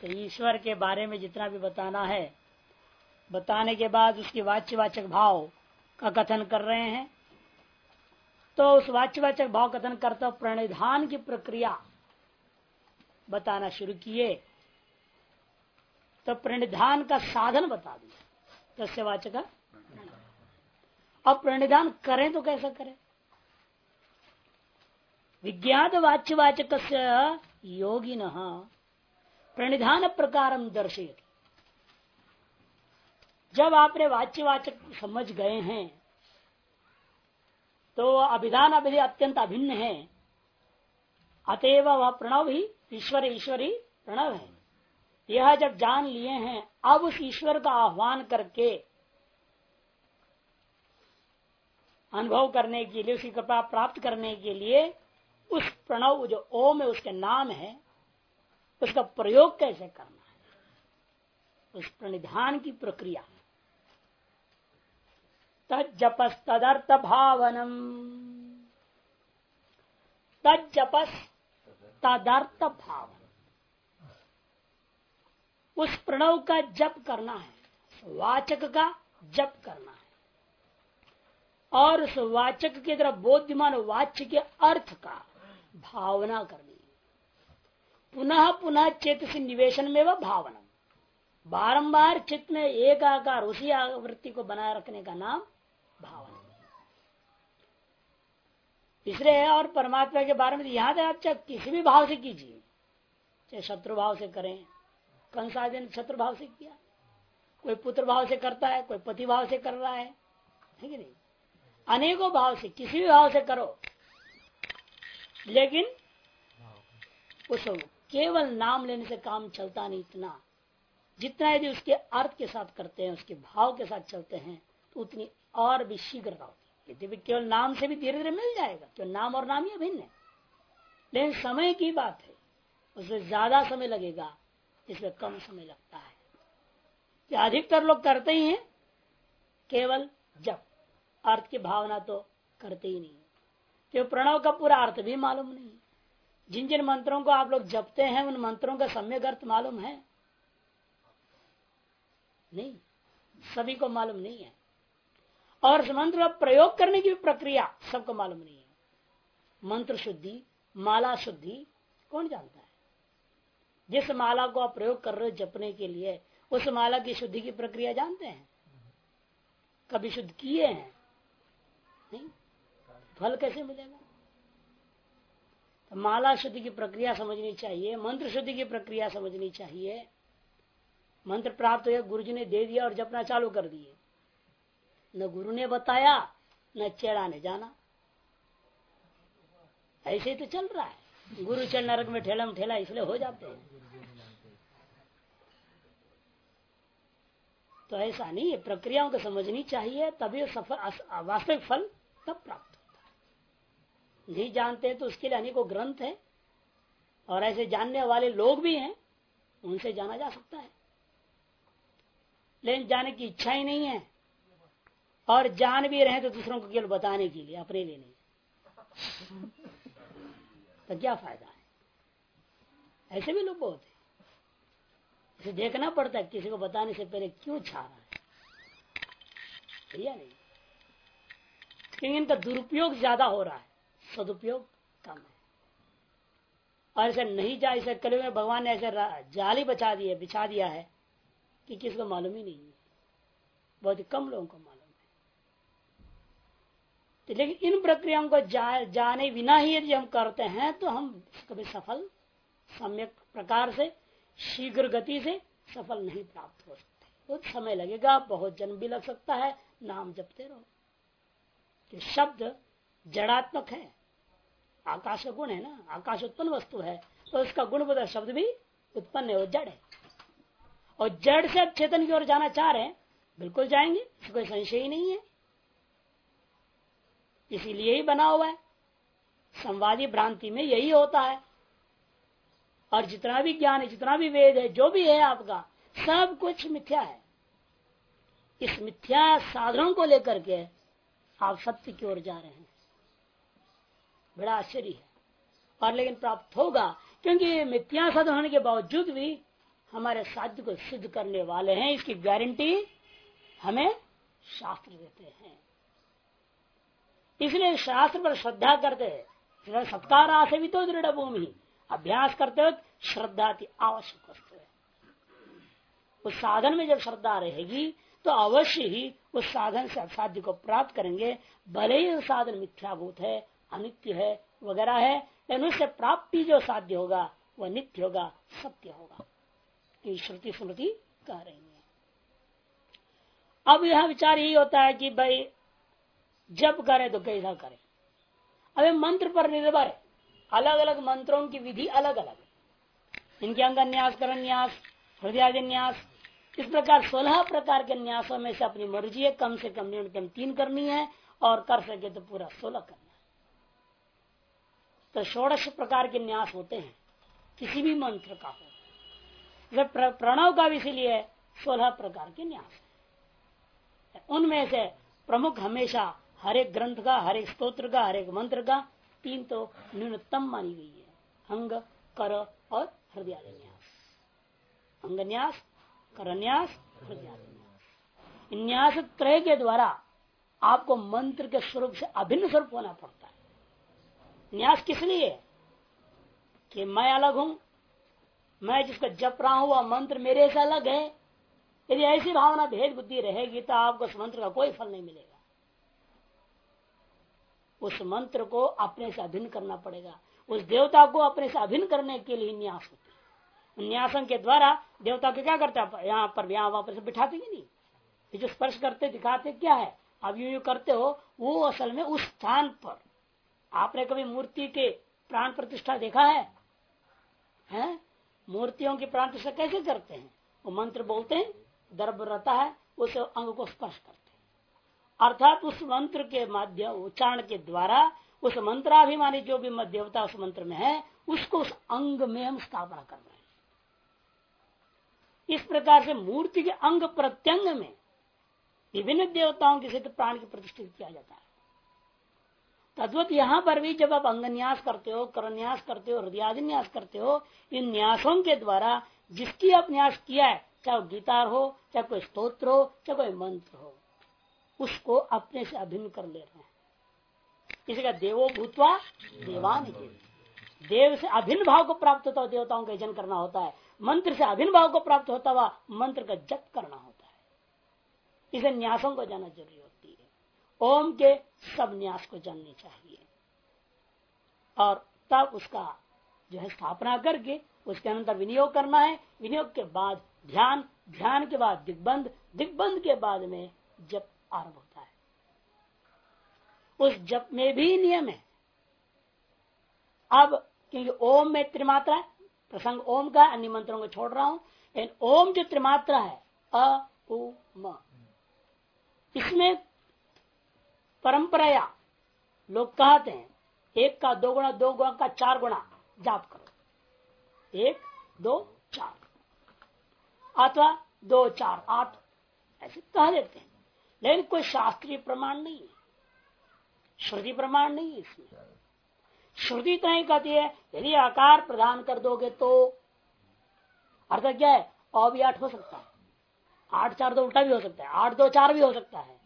तो ईश्वर के बारे में जितना भी बताना है, बताने के बाद उसके वाच्यवाचक भाव का कथन कर रहे हैं। तो उस वाच्यवाचक भाव कथन करते प्रणिधान की प्रक्रिया बताना शुरू किए। तो प्रणिधान का साधन बता दिया। तस्वाचक अब प्रणिधान करें तो कैसा करें? विज्ञात वाच्यवाचक योगी न प्रणिधान प्रकार दर्शे जब आपने वाच्यवाचक समझ गए हैं तो अभिधान अभिधि अत्यंत अभिन्न है। अतएव वह प्रणव ही ईश्वर ईश्वरी प्रणव है। यह जब जान लिए हैं, अब उस ईश्वर का आह्वान करके अनुभव करने के लिए, उसकी कृपा प्राप्त करने के लिए, उस प्रणव जो ओम है, उसके नाम है उसका प्रयोग कैसे करना है? उस प्रणिधान की प्रक्रिया। तजपस तदर्थ भावनम तजपस तदर्थ भावन उस प्रणव का जप करना है वाचक का जप करना है। और उस वाचक के तरफ़ बोध्यमान वाच्य के अर्थ का भावना करनी पुनः पुनः चित्त से निवेशन में वह भावना बारंबार चित्त में एक आकार उसी आवृत्ति को बनाए रखने का नाम भावना। तीसरे है और परमात्मा के बारे में यहाँ तक आप चाहे किसी भी भाव से कीजिए, चाहे शत्रु भाव से करें कंस आदि ने शत्रु भाव से किया, कोई पुत्र भाव से करता है, कोई पति भाव से कर रहा है ठीक है नहीं? अनेकों भाव से, किसी भी भाव से करो, लेकिन उस केवल नाम लेने से काम चलता नहीं इतना। जितना यदि उसके अर्थ के साथ करते हैं, उसके भाव के साथ चलते हैं तो उतनी और भी शीघ्रता होती है। यदि केवल नाम से भी धीरे धीरे मिल जाएगा क्यों नाम और नाम ही भिन्न है। लेकिन समय की बात है, उसमें ज़्यादा समय लगेगा इसमें कम समय लगता है। अधिकतर लोग करते ही हैं, केवल जब। अर्थ की भावना तो करते ही नहीं क्यों? प्रणव का पूरा अर्थ भी मालूम नहीं जिन जिन मंत्रों को आप लोग जपते हैं, उन मंत्रों का सम्यक अर्थ मालूम है? नहीं। सभी को मालूम नहीं है। और मंत्र प्रयोग करने की प्रक्रिया सबको मालूम नहीं है। मंत्र शुद्धि, माला शुद्धि, कौन जानता है? जिस माला को आप प्रयोग कर रहे हो जपने के लिए, उस माला की शुद्धि की प्रक्रिया जानते हैं? कभी शुद्ध किए हैं? नहीं? फल कैसे मिलेगा? तो माला शुद्धि की प्रक्रिया समझनी चाहिए, मंत्र शुद्धि की प्रक्रिया समझनी चाहिए। मंत्र प्राप्त हो गुरु जी ने दे दिया और जपना चालू कर दिए। न गुरु ने बताया, न चेड़ा ने जाना। ऐसे ही तो चल रहा है। गुरु चल नरक में ठेला ठेला, इसलिए हो जाते हैं। तो ऐसा नहीं है, प्रक्रियाओं को समझनी चाहिए, तभी सफल वास्तविक फल तब प्राप्त नहीं जानते तो उसके लिए अनेकों ग्रंथ है। और ऐसे जानने वाले लोग भी हैं, उनसे जाना जा सकता है। लेकिन जाने की इच्छा ही नहीं है। और जान भी रहे तो दूसरों को केवल बताने के लिए, अपने लिए नहीं। तो क्या फ़ायदा है? ऐसे भी लोग बहुत है। इसे देखना पड़ता है, किसी को बताने से पहले क्यों छा रहा है? भैया नहीं? क्योंकि इनका दुरुपयोग ज़्यादा हो रहा है। सदुपयोग कम है। और ऐसे नहीं जा ऐसे कल में भगवान ने ऐसे जाली बचा दिया बिछा दिया है कि किसको मालूम ही नहीं है। बहुत कम लोगों को मालूम है। तो लेकिन इन प्रक्रियाओं को जा, जाने बिना ही यदि हम करते हैं तो हम कभी सफल सम्यक प्रकार से शीघ्र गति से सफल नहीं प्राप्त हो सकते। बहुत समय लगेगा बहुत जन्म भी लग सकता है नाम जपते रहो। शब्द जड़ात्मक है। आकाश का गुण है ना आकाश उत्पन्न वस्तु है तो उसका गुण शब्द भी उत्पन्न है वो जड़ है। और जड़ से अब चेतन की ओर जाना चाह रहे हैं, बिल्कुल जाएँगे कोई संशय ही नहीं है। इसीलिए ही बना हुआ है। संवादी भ्रांति में यही होता है। और जितना भी ज्ञान है, जितना भी वेद है, जो भी है आपका, सब कुछ मिथ्या है। इस मिथ्या साधनों को लेकर के आप सत्य की ओर जा रहे हैं। बड़ा आश्चर्य है। और लेकिन प्राप्त होगा, क्योंकि मिथ्या साधन होने के बावजूद भी हमारे साध्य को सिद्ध करने वाले हैं। इसकी गारंटी हमें शास्त्र देते हैं। इसलिए शास्त्र पर श्रद्धा करते हैं। सत्कार आसे भी तो दृढ़ भूमि। अभ्यास करते वक्त श्रद्धा की आवश्यक वस्तु है। उस साधन में जब श्रद्धा रहेगी तो अवश्य ही उस साधन से असाध्य को प्राप्त करेंगे। भले ही साधन मिथ्याभूत है अनित्य है, वगैरह है, लेकिन उससे प्राप्ति जो साध्य होगा, वह नित्य होगा, सत्य होगा। ये श्रुति स्मृति कह रही है। अब यह विचार यही होता है कि भाई, जब करे तो कैसा करे। अब मंत्र पर निर्भर है। अलग अलग मंत्रों की विधि अलग अलग है। इनके अंग न्यास कर न्यास हृदय न्यास, इस प्रकार सोलह प्रकार के न्यासों में से अपनी मर्ज़ी है। कम से कम न्यूनतम तीन करनी है और कर सके तो पूरा सोलह करना तो षोड़श प्रकार के न्यास होते हैं। किसी भी मंत्र का हो। वह प्रणव का भी इसीलिए सोलह प्रकार के न्यास है। उनमें से प्रमुख हमेशा हर एक ग्रंथ का, हर एक स्त्रोत्र का, हर एक मंत्र का, तीन तो न्यूनतम मानी गई है। अंग, कर और हृदय न्यास। अंग न्यास करन्यास न्यास त्रय के द्वारा आपको मंत्र के स्वरूप से अभिन्न स्वरूप होना पड़ता न्यास किस लिए? कि मैं अलग हूँ। मैं जिसका जप रहा हूँ, वह मंत्र मेरे से अलग है। यदि ऐसी भावना भेद बुद्धि रहेगी तो आपको उस मंत्र का कोई फल नहीं मिलेगा। उस मंत्र को अपने से अभिन्न करना पड़ेगा। उस देवता को अपने से अभिन्न करने के लिए न्यास होता न्यासन के द्वारा देवता को क्या करता है? यहाँ पर, यहाँ वहाँ पर बिठाते ही नहीं? जो स्पर्श करते, दिखाते क्या है? अब यू यू करते हो, वो असल में उस स्थान पर आपने कभी मूर्ति के प्राण प्रतिष्ठा देखा है? हैं? मूर्तियों की प्राण प्रतिष्ठा कैसे करते हैं? वो मंत्र बोलते हैं, दर्भ रहता है, उस अंग को स्पर्श करते हैं। अर्थात उस मंत्र के माध्यम, उच्चारण के द्वारा, उस मंत्राभिमानी जो भी देवता उस मंत्र में है, उसको उस अंग में हम स्थापना कर रहे हैं। इस प्रकार से मूर्ति के अंग प्रत्यंग में विभिन्न देवताओं के सिद्ध प्राण की प्रतिष्ठित किया जाता है। तद्वत यहाँ पर भी जब आप अंगन्यास करते हो करन्यास करते हो, हृदयादिन्यास करते हो, इन न्यासों के द्वारा जिसकी आप न्यास किया है, चाहे गीतार हो, चाहे कोई स्त्रोत्र हो, चाहे कोई मंत्र हो, उसको अपने से अभिन्न कर ले रहे हैं। इसी का देवो भूतवा देवान देव से अभिन्न भाव को प्राप्त होता हुआ देवताओं का यजन करना होता है। मंत्र से अभिन्न भाव को प्राप्त होता हुआ मंत्र का जप करना होता है। इसे न्यासों को जाना ज़रूरी होती है। ओम के सब न्यास को जाननी चाहिए। और तब उसका जो है स्थापना करके उसके अंदर विनियोग करना है। विनियोग के बाद ध्यान ध्यान के बाद दिग्बंध दिग्बंध के बाद में जप आरंभ होता है। उस जप में भी नियम है। अब क्योंकि ओम में त्रिमात्रा है, प्रसंग ओम का अन्य मंत्रों को छोड़ रहा हूँ, लेकिन ओम जो त्रिमात्रा है, अ, उ, म। इसमें परंपराया, लोग कहते हैं, एक का दो गुणा दो गुणा का चार गुणा, जाप करो। एक, दो, चार। अथवा दो, चार, आठ, ऐसे कह देते हैं। लेकिन कोई शास्त्रीय प्रमाण नहीं है। श्रुति प्रमाण नहीं है इसमें। श्रुति तो नहीं कहती है, यदि आकार प्रदान कर दोगे तो अर्थ क्या है? और भी आठ हो सकता है। आठ, चार दो उल्टा भी हो सकता है। आठ, दो, चार भी हो सकता है।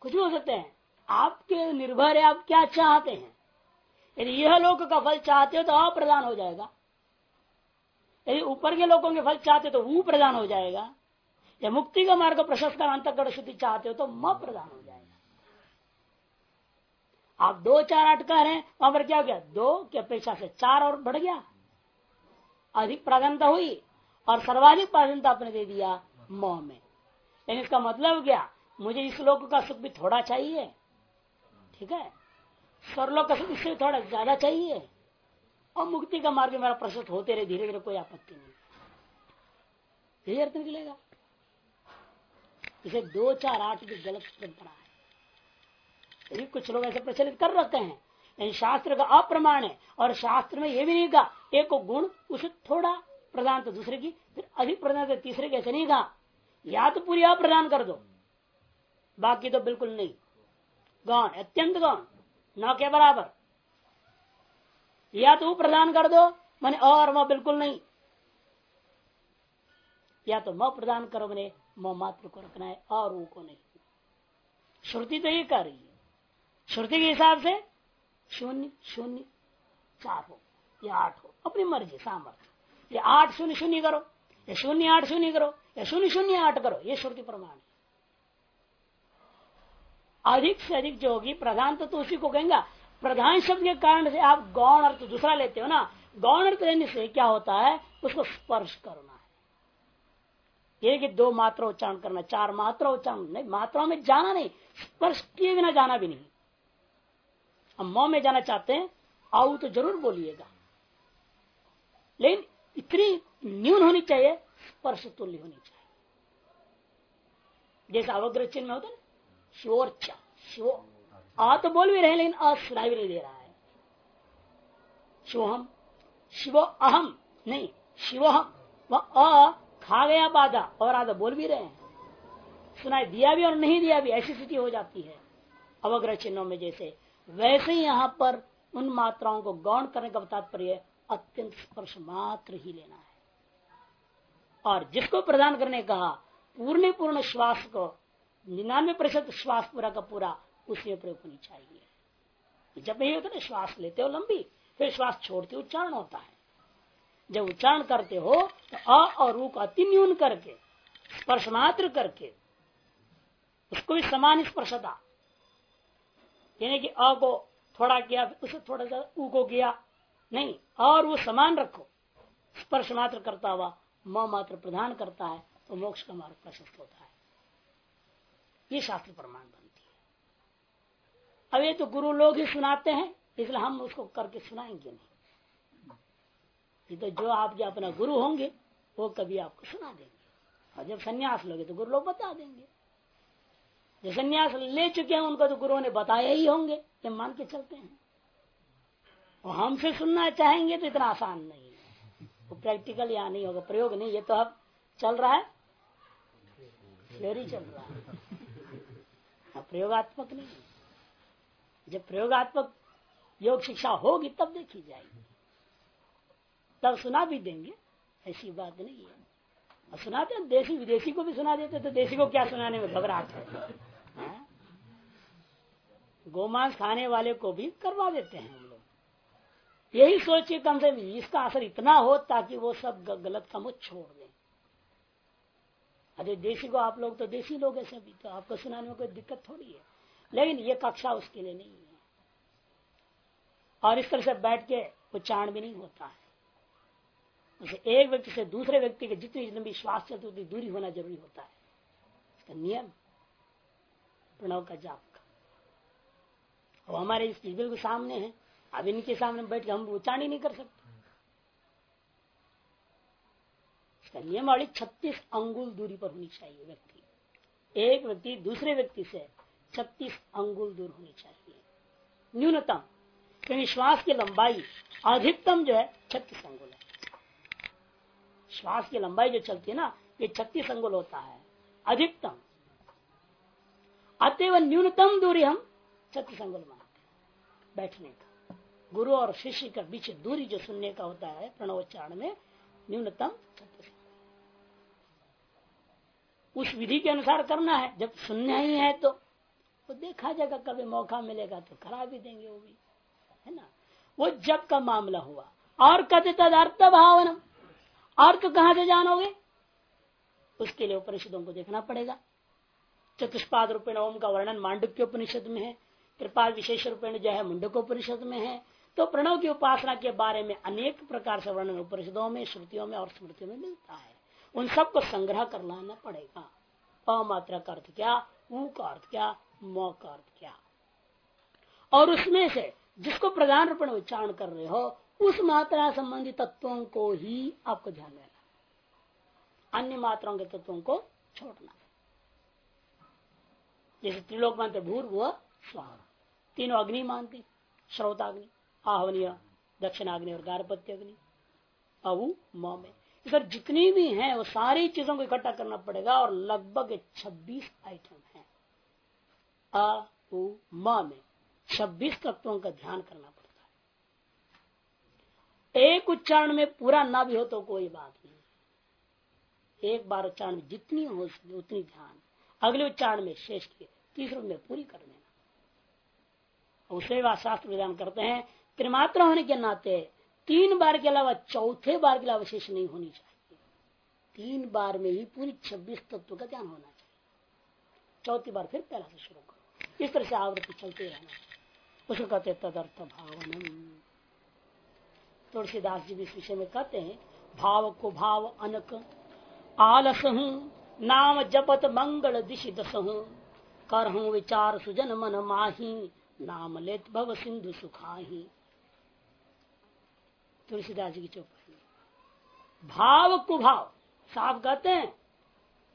कुछ भी हो सकते हैं। आपके निर्भर है, आप क्या चाहते हैं। यदि यह लोग का फल चाहते हो तो अ प्रदान हो जाएगा। यदि ऊपर के लोगों के फल चाहते हो तो वो प्रदान हो जाएगा। या मुक्ति का मार्ग प्रशस्त कर अंतकरण शुद्धि चाहते हो तो म प्रदान हो जाएगा। आप दो चार आठ कह रहे हैं, वहाँ पर क्या हो गया? दो की अपेक्षा से चार और बढ़ गया। अधिक प्राधान्यता हुई और सर्वाधिक प्राधान्यता आपने दे दिया में। लेकिन इसका मतलब क्या? मुझे इस लोक का सुख भी थोड़ा चाहिए। ठीक है? स्वरलोक का सुख इससे थोड़ा ज़्यादा चाहिए। और मुक्ति का मार्ग मेरा प्रशस्त होते रहे धीरे धीरे कोई आपत्ति नहीं। यही अर्थ निकलेगा। इसे दो, चार, आठ की गलत परंपरा है। यही कुछ लोग ऐसे प्रचलित कर रखते हैं। लेकिन शास्त्र का अप्रमाण है। और शास्त्र में यह भी नहीं कहा, एक गुण, उसे थोड़ा प्रदान तो दूसरे की, फिर अधिक प्रदान तो तीसरे की, ऐसे नहीं कहा। या तो पूरी अप्रदान कर दो। बाकी तो बिल्कुल नहीं। गौन अत्यंत गौन न के बराबर। या तो प्रदान कर दो, मैंने और वह बिल्कुल नहीं। या तो म प्रदान करो मैंने, म मात्र को रखना है, और वो को नहीं। श्रुति तो ये कर रही है। श्रुति के हिसाब से शून्य शून्य, चार हो, या आठ हो, अपनी मर्ज़ी, सामर्थ्य। या आठ शून्य शून्य करो, या शून्य आठ शून्य करो, या शून्य शून्य आठ करो, ये श्रुति प्रमाण है। अधिक से अधिक जो होगी प्रधान तो, तो उसी को कहेंगे। प्रधान शब्द के कारण से आप गौण अर्थ दूसरा लेते हो ना गौण अर्थ लेने से क्या होता है? उसको स्पर्श करना है। एक दो मात्रा उच्चारण करना चार मात्रा उच्चारण नहीं मात्राओं में जाना नहीं स्पर्श किए बिना जाना भी नहीं। हम मौ में जाना चाहते हैं आओ तो ज़रूर बोलिएगा। लेकिन इतनी न्यून होनी चाहिए स्पर्श तुल्य होनी चाहिए। जैसे अवग्रह चिन्ह में होता है शिवोर्चा शिवो आ तो बोल भी रहे लेकिन अ सुनाई भी नहीं दे रहा है। शिवहम शिवो अहम। नहीं, शिवोहम। वह अ खा गया बाधा, और आधा बोल भी रहे हैं। सुनाई दिया भी और नहीं दिया भी, ऐसी स्थिति हो जाती है। अवग्रह चिन्हों में जैसे, वैसे ही यहाँ पर उन मात्राओं को गौण करने का तात्पर्य अत्यंत स्पर्श मात्र ही लेना है। और जिसको प्रदान करने कहा पूर्ण पूर्ण श्वास को निन्यानवे प्रतिशत श्वास पूरा का पूरा उसमें प्रयोग होनी चाहिए। जब नहीं होता ना, श्वास लेते हो लंबी, फिर श्वास छोड़ते उच्चारण होता है। जब उच्चारण करते हो तो अ और रू को अति न्यून करके, स्पर्श मात्र करके, उसको भी समान स्पर्शता यानी कि अ को थोड़ा किया उसे थोड़ा सा ऊ को किया। नहीं और वो समान रखो। स्पर्श मात्र करता हुआ, म मात्र प्रधान करता है तो मोक्ष का मार्ग प्रशस्त होता है। ये शास्त्र प्रमाण बनती है। अब ये तो गुरु लोग ही सुनाते हैं, इसलिए हम उसको करके सुनाएँगे नहीं। ये तो जो आपके अपना गुरु होंगे, वो कभी आपको सुना देंगे। और जब सन्यास लोगे तो गुरु लोग बता देंगे। जो सन्यास ले चुके हैं, उनको तो गुरुओं ने बताया ही होंगे, ये मान के चलते हैं। और हमसे सुनना चाहेंगे तो इतना आसान नहीं है। वो प्रैक्टिकल या नहीं होगा, प्रयोग नहीं, ये तो अब चल रहा है। थ्योरी चल रहा है। प्रयोगात्मक नहीं। है जब प्रयोगात्मक योग शिक्षा होगी, तब देखी जाएगी। तब सुना भी देंगे, ऐसी बात नहीं है। और सुनाते हैं देसी विदेशी को भी सुना देते तो देशी को क्या सुनाने में घबराहट है? हाँ? गोमांस खाने वाले को भी करवा देते हैं हम लोग। यही सोचिए कम से कम, इसका असर इतना हो ताकि वो सब गलत काम छोड़ दें। अरे देशी को आप लोग तो देशी लोग है सभी तो आपको सुनाने में कोई दिक्कत थोड़ी है। लेकिन ये कक्षा उसके लिए नहीं है। और इस तरह से बैठ के उच्चारण भी नहीं होता है। उसे एक व्यक्ति से दूसरे व्यक्ति के जितनी लंबी श्वास चलती उतनी दूरी होना ज़रूरी होता है। इसका नियम, प्रणव का जाप का। अब हमारे इस बिल्कुल सामने है। अब इनके सामने बैठ के हम उच्चारण ही नहीं कर सकते। इसका नियम वाली छत्तीस अंगुल दूरी पर होनी चाहिए व्यक्ति। एक व्यक्ति दूसरे व्यक्ति से छत्तीस अंगुल दूर होनी चाहिए। न्यूनतम क्योंकि श्वास की लंबाई अधिकतम जो है छत्तीस अंगुल है। श्वास की लंबाई जो चलती है ना, ये छत्तीस अंगुल होता है। अधिकतम, अतएव न्यूनतम दूरी हम छत्तीस अंगुल मानते बैठने का। गुरु और शिष्य के बीच दूरी जो सुनने का होता है, प्रणवोच्चारण में, न्यूनतम छत्तीस उस विधि के अनुसार करना है। जब सुनना ही है तो वो देखा जाएगा, कभी मौका मिलेगा तो करा भी देंगे वो भी। है ना? वो जब का मामला हुआ। और कथित तदर्थ भावनम। अर्थ कहाँ से जानोगे? उसके लिए उपनिषदों को देखना पड़ेगा। चतुष्पाद रूपेण ओम का वर्णन मांडुक्य उपनिषद में है। कृपा विशेष रूपेण जो है मुंडक उपनिषद में है। तो प्रणव की उपासना के बारे में अनेक प्रकार से वर्णन उपनिषदों में, श्रुतियों में और स्मृतियों में मिलता है। उन सबको संग्रह कर लाना पड़ेगा। अमात्रा का अर्थ क्या, ऊ का अर्थ क्या, मौ का अर्थ क्या। और उसमें से जिसको प्रधान रूप में उच्चारण कर रहे हो, उस मात्रा संबंधी तत्वों को ही आपको ध्यान देना अन्य मात्राओं के तत्वों को छोड़ना जैसे त्रिलोक मानते भूर हुआ, स्वाहा। तीनों अग्नि मानते श्रोताग्नि, आहवनीय, दक्षिणाग्नि और गारपत्य अग्नि। अवु, म में। इधर जितनी भी हैं, वो सारी चीज़ों को इकट्ठा करना पड़ेगा और लगभग 26 आइटम है। अ उ, म में 26 तत्वों का ध्यान करना पड़ता है। एक उच्चारण में पूरा ना भी हो तो कोई बात नहीं। एक बार उच्चारण में जितनी हो सके उतनी ध्यान। अगले उच्चारण में शेष की तीसरे में पूरी कर देना। उसे शास्त्र विधान करते हैं, त्रिमात्रा होने के नाते तीन बार के अलावा चौथे बार के अलावा शेष नहीं होनी चाहिए। तीन बार में ही पूरी छब्बीस तत्व का ध्यान होना चाहिए। चौथी बार फिर पहला से शुरू करो। इस तरह से आवृत्ति चलते रहना। उसको कहते तदर्थ भावनम। तुलसीदास जी भी इस विषय में कहते हैं, भाव को भाव अनक, आलस हूँ नाम जपत मंगल दिशि दस हूँ कर हूँ विचार सुजन मन माही, नाम लेत भव सिंधु सुखाही। तुलसीदास जी की चौपाई। भाव कुभाव साफ़ कहते हैं,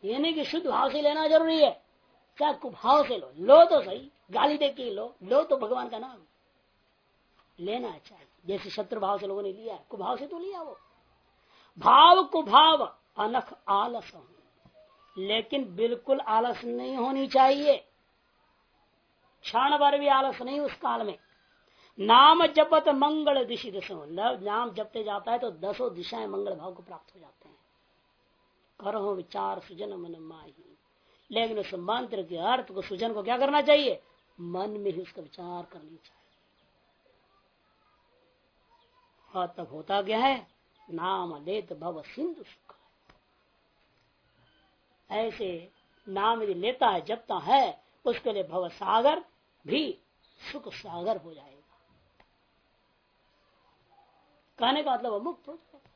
ये नहीं कि शुद्ध भाव से लेना ज़रूरी है। क्या कुभाव से लो? लो तो सही, गाली दे के लो। लो तो भगवान का नाम। लेना चाहिए जैसे शत्रु भाव से लोगों ने लिया कुभाव से तो लिया वो। भाव कुभाव अनख आलस लेकिन बिल्कुल आलस नहीं होनी चाहिए। क्षण भर भी आलस नहीं उस काल में। नाम जपत मंगल दिशि दशो। नाम जपते जाता है तो दसों दिशाएँ मंगल भाव को प्राप्त हो जाते हैं। करो विचार सुजन मन माही। लेकिन उस मंत्र के अर्थ को, सुजन को क्या करना चाहिए? मन में ही उसका विचार करनी चाहिए। और तब होता क्या है? नाम लेत भव सिंधु सुख ऐसे नाम यदि लेता है, जपता है, उसके लिए भव सागर भी सुख सागर हो जाएगा। कहने का मतलब मुक्त हो जाएगा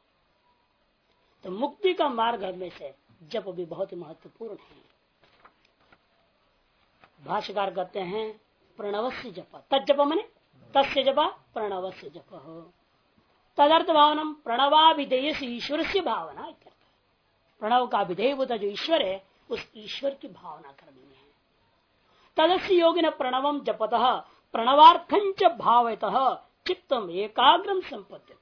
तो मुक्ति का मार्ग में से जप भी बहुत ही महत्वपूर्ण है। भाष्यकार कहते हैं, प्रणवस्य जप। तजप मने? तस्य जपा, प्रणवस्य जप। हो तदर्थ भावनम प्रणवाभिधेय से ईश्वर से भावना प्रणव का विधेय जो ईश्वर है, उस ईश्वर की भावना करनी है। तदस्य योगी न प्रणव जपत प्रणवार्थंच भावत चित्तम एकाग्रम संपत्ति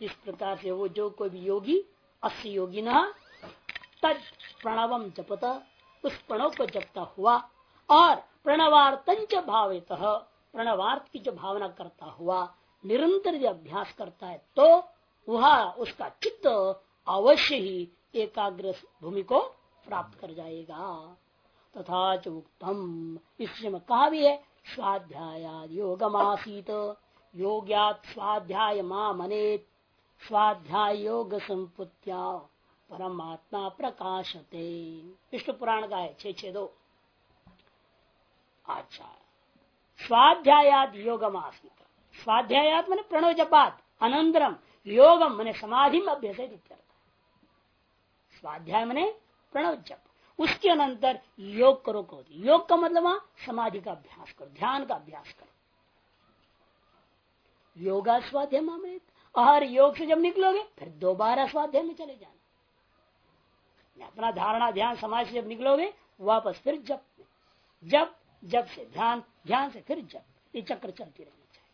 इस प्रकार से वो जो कोई भी योगी, अस्य योगी न तद प्रणवम जपत, उस प्रणव को जपता हुआ और प्रणवार्थंच भावित, प्रणवार्थ की जो भावना करता हुआ, निरंतर जो अभ्यास करता है तो वह उसका चित्त अवश्य ही एकाग्र भूमि को प्राप्त कर जाएगा। तथा चुक्तम इसमें कहा भी है स्वाध्याय योगमासीत। योग्यात स्वाध्याय माँ मनेत स्वाध्याय योग संपुत्या परमात्मा प्रकाशते। विष्णु पुराण का है छे छे दो। अच्छा। स्वाध्यायाद योगमासीत स्वाध्यायात मैंने प्रणव जपात अनंतरम, योगम मैंने समाधि में अभ्यस स्वाध्याय मैंने प्रणव जप उसके अनंतर योग करो करो योग का मतलब समाधि का अभ्यास करो, ध्यान का अभ्यास करो। योगा स्वाध्याय और योग से जब निकलोगे, फिर दोबारा स्वाध्याय में चले जाना। अपना धारणा ध्यान समाज से जब निकलोगे, वापस फिर जब जब जब से ध्यान ध्यान से फिर जब ये चक्र चलती रहनी चाहिए।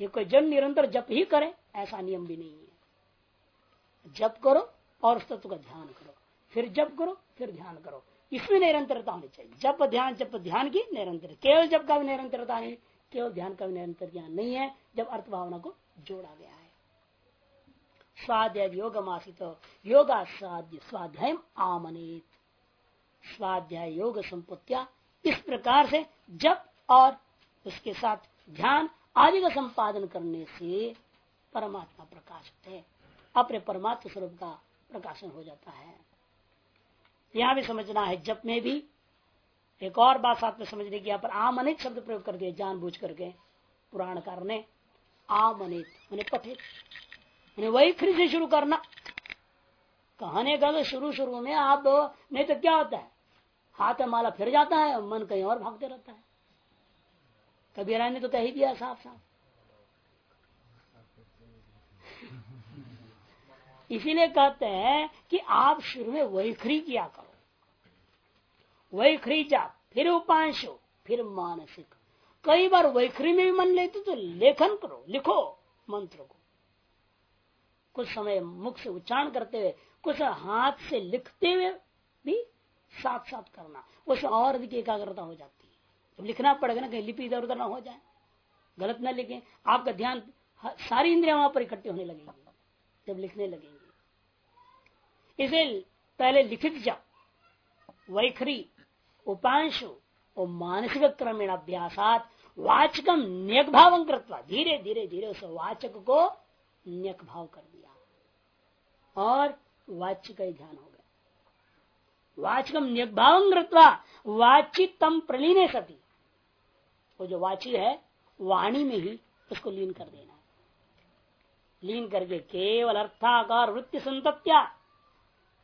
ये कोई जन निरंतर जप ही करे, ऐसा नियम भी नहीं है। जप करो और उस तत्व का ध्यान करो। फिर जप करो, फिर ध्यान करो। इसमें निरंतरता होनी चाहिए। जप, ध्यान जप, ध्यान की निरंतर। केवल जप का भी निरंतरता नहीं, केवल ध्यान का भी निरंतर ज्ञान नहीं है, जब अर्थ भावना को जोड़ा गया है। स्वाध्याय योग मासित योगा स्वाध्याय आमनित। स्वाध्याय योग संपत्तिया इस प्रकार से जप और उसके साथ ध्यान आदि का संपादन करने से परमात्मा प्रकाशित है। अपने परमात्मा स्वरूप का प्रकाशन हो जाता है। यहाँ भी समझना है, जप में भी एक और बात साथ में समझने की, यहाँ पर आमनित शब्द प्रयोग कर दिए जानबूझ करके, पुराणकार ने आमनित मैंने पठित मैंने वही फिर से शुरू करना। कहने का तो शुरू शुरू में आप नहीं तो क्या होता है? हाथ माला फिर जाता है, मन कहीं और भागते रहता है। कबीर ने तो कह ही दिया साफ़ साफ़ इसीलिए कहते हैं कि आप शुरू में वही खरी किया करो। वैखरी जाप फिर उपांशु, फिर मानसिक। कई बार वैखरी में भी मन लेते तो लेखन करो, लिखो मंत्र को। कुछ समय मुख से उच्चारण करते हुए, कुछ हाथ से लिखते हुए भी साथ साथ करना उसमें और अधिक एकाग्रता हो जाती है। जब लिखना पड़ेगा ना, कहीं लिपि इधर उधर ना हो जाए, गलत ना लिखे, आपका ध्यान सारी इंद्रिया वहाँ पर इकट्ठे होने लगेंगी, जब लिखने लगेंगे। इसे पहले लिखित जब वैखरी, उपांशु, और मानसिक क्रमेण अभ्यासात वाचकम न्यक भाव कृत्वा, धीरे धीरे धीरे उस वाचक को न्यक भाव कर दिया। और वाच्य का ध्यान हो गया। वाचकम न्यक भाव कृत्वा वाचितम प्रलीने सती। वो जो वाची है, वाणी में ही उसको लीन कर देना लीन करके केवल अर्थाकार वृत्ति संतत्या,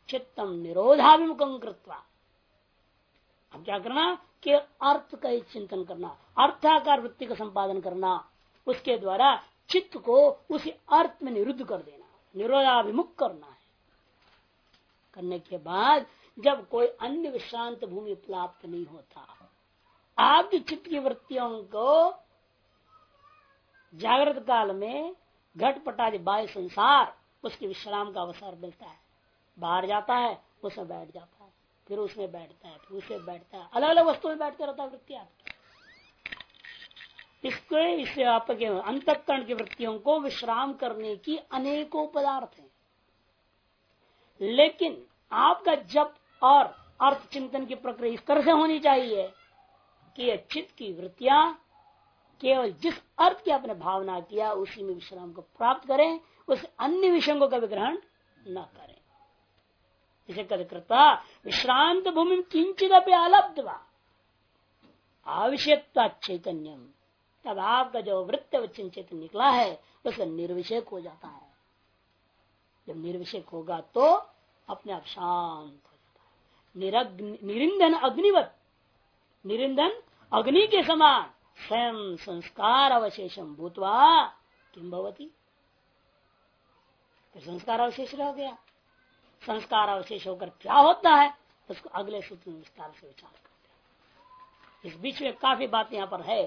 चित्तम निरोधाभिमुखम कृत्वा क्या करना कि अर्थ का ही चिंतन करना, अर्थाकार वृत्ति का संपादन करना, उसके द्वारा चित्त को उसी अर्थ में निरुद्ध कर देना, निरोधाभिमुख करना है। करने के बाद जब कोई अन्य विश्रांत भूमि प्राप्त नहीं होता आपकी चित्त की वृत्तियों को जागृत काल में घट पटादि बाह्य संसार, उसके विश्राम का अवसर मिलता है। बाहर जाता है, उसमें बैठ जाता है। फिर उसमें बैठता है, फिर उसे बैठता है। अलग अलग वस्तु में बैठते रहता है वृत्ति आपकी। इसको, इससे आपके अंतकरण की वृत्तियों को विश्राम करने की अनेकों पदार्थ हैं। लेकिन आपका जप और अर्थ चिंतन की प्रक्रिया इस तरह से होनी चाहिए कि चित्त की वृत्तियाँ केवल जिस अर्थ की आपने भावना किया, उसी में विश्राम को प्राप्त करें, उस अन्य विषयों का विग्रहण न करें। इसे कृता विश्रांत भूमि किंचित अपनी अलब्धवा आवश्यकता चैतन्यम। तब आपका जो वृत्त चेतन निकला है, उसका निर्विषेक हो जाता है। जब निर्विषेक होगा तो अपने आप शांत हो जाता है। निरिंदन अग्निवत। निरिंदन अग्नि के समान स्वयं संस्कार अवशेषम भूतवा किम भवती? संस्कार अवशेष रह गया। संस्कार अवशेष होकर क्या होता है, उसको अगले सूत्र में विस्तार से विचार करते हैं। इस बीच में काफ़ी बात यहाँ पर है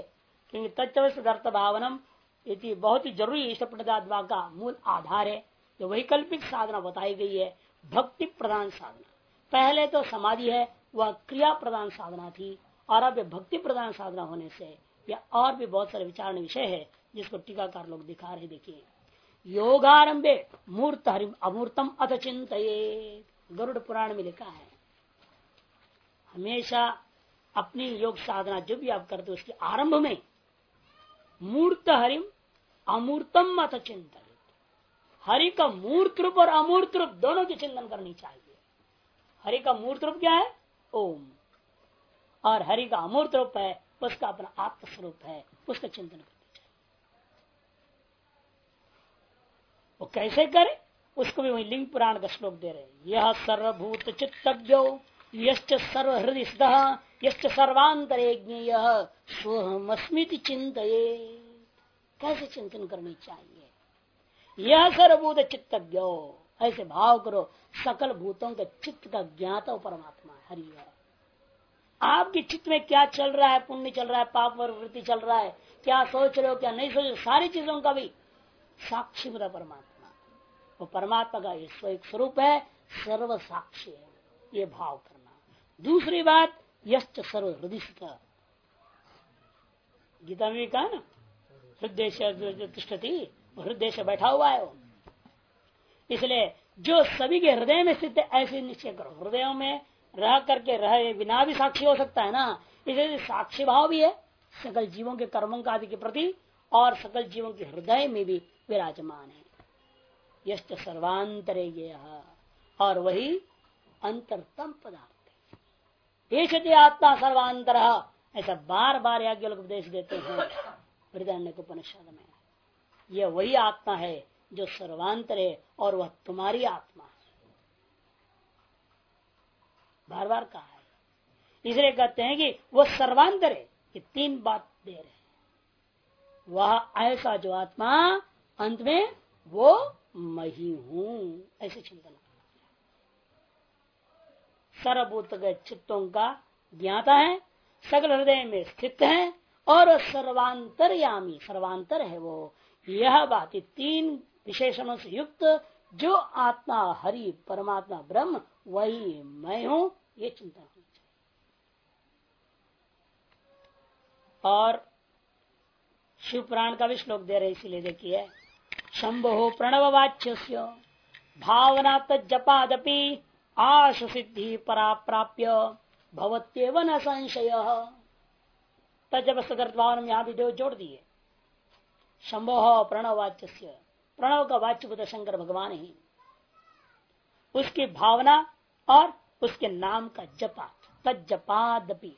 क्योंकि तत्व भावनम यदि बहुत ही ज़रूरी इष्ट का मूल आधार है। जो वैकल्पिक साधना बताई गई है, भक्ति प्रधान साधना। पहले तो समाधि है, वह क्रिया प्रधान साधना थी, और अब भक्ति प्रधान साधना होने से यह और भी बहुत सारे विचारण विषय है जिसको टीकाकार लोग दिखा रहे देखिए। योगारंभे मूर्त हरिम अमूर्तम अथ चिंत गरुड़ पुराण में लिखा है, हमेशा अपनी योग साधना जो भी आप करते उसके आरंभ में मूर्त हरिम अमूर्तम अथ चिंत हरि का मूर्त रूप और अमूर्त रूप दोनों की चिंतन करनी चाहिए। हरि का मूर्त रूप क्या है? ओम। और हरि का अमूर्त रूप है, उसका अपना आत्मस्वरूप है, उसका चिंतन कर वो कैसे करे? उसको भी वही लिंग पुराण का श्लोक दे रहे यह सर्वभूत चित्तव्यो यश्च सर्व हृदय यश्च सर्वांतरे चिंत कैसे चिंतन करनी चाहिए? यह सर्वभूत चित्तव्यो ऐसे भाव करो, सकल भूतों के चित्त का ज्ञाता परमात्मा हरि आपके चित्त में क्या चल रहा है? पुण्य चल रहा है, पाप और वृत्ति चल रहा है। क्या सोच रहे हो, क्या नहीं सोच रहे सारी चीज़ों का भी साक्षी मेरा परमात्मा। वो परमात्मा का एक स्वरूप है सर्व साक्षी है। ये भाव करना। दूसरी बात, यश्च सर्व हृदय गीता में कहा ना, हृदय तिष्ठती हृदय से बैठा हुआ है वो। इसलिए जो सभी के हृदय में स्थित है, ऐसे निश्चय करो। हृदयों में रह करके रहे बिना भी साक्षी हो सकता है ना। इसलिए साक्षी भाव भी है, सकल जीवों के कर्मों का आदि के प्रति, और सकल जीवों के हृदय में भी विराजमान है। यश्च सर्वांतरे और वही अंतरतम पदार्थ ये आत्मा सर्वांतर, ऐसा बार बार यज्ञ लोग उपदेश देते हैं। हृदय उपनिषद में। यह वही आत्मा है जो सर्वांतर है और वह तुम्हारी आत्मा है। बार बार कहा है। इसलिए कहते हैं कि वह सर्वांतर है ये तीन बात दे रहे हैं। वह ऐसा जो आत्मा, अंत में वो मैं ही ऐसे चिंतन। सर्वभूत चित्तों का ज्ञाता है सगल हृदय में स्थित है, और सर्वांतरयामी, सर्वांतर है वो। यह बात तीन विशेषणों से युक्त, जो आत्मा, हरि, परमात्मा, ब्रह्म, वही मैं हूँ, ये चिंतन होनी चाहिए। और शिव पुराण का भी श्लोक दे रहे इसीलिए देखिए। शंभो प्रणव वाच्य भावना तजपादपि आश सिद्धि परा प्राप्य भवत्यव न संशय। तजप सदर्थ भावना यहाँ भी जोड़ दिए शंभो प्रणव वाच्य प्रणव का वाच्य शंकर भगवान। ही उसकी भावना और उसके नाम का जपा तजपादपि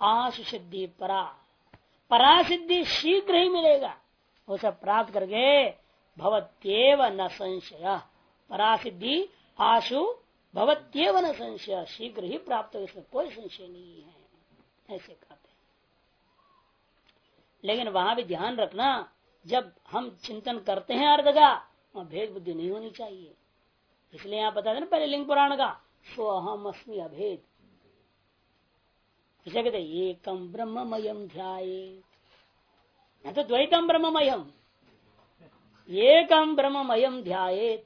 आश सिद्धि परा परा सिद्धि शीघ्र ही मिलेगा। उसे प्राप्त करके भवत्येव न संशय। परा सिद्धि आशु भवत्येव न संशय। शीघ्र ही प्राप्त इसमें कोई संशय नहीं है। ऐसे कहते हैं। लेकिन वहाँ भी ध्यान रखना, जब हम चिंतन करते हैं अर्ध का वहाँ भेद बुद्धि नहीं होनी चाहिए। इसलिए यहाँ बता देना पहले लिंग पुराण का सो अहम अस्मी अभेद। कहते एकम ब्रह्ममयम ध्याये। तो द्वैतम ब्रह्ममयम एकम ब्रह्ममयम ध्याये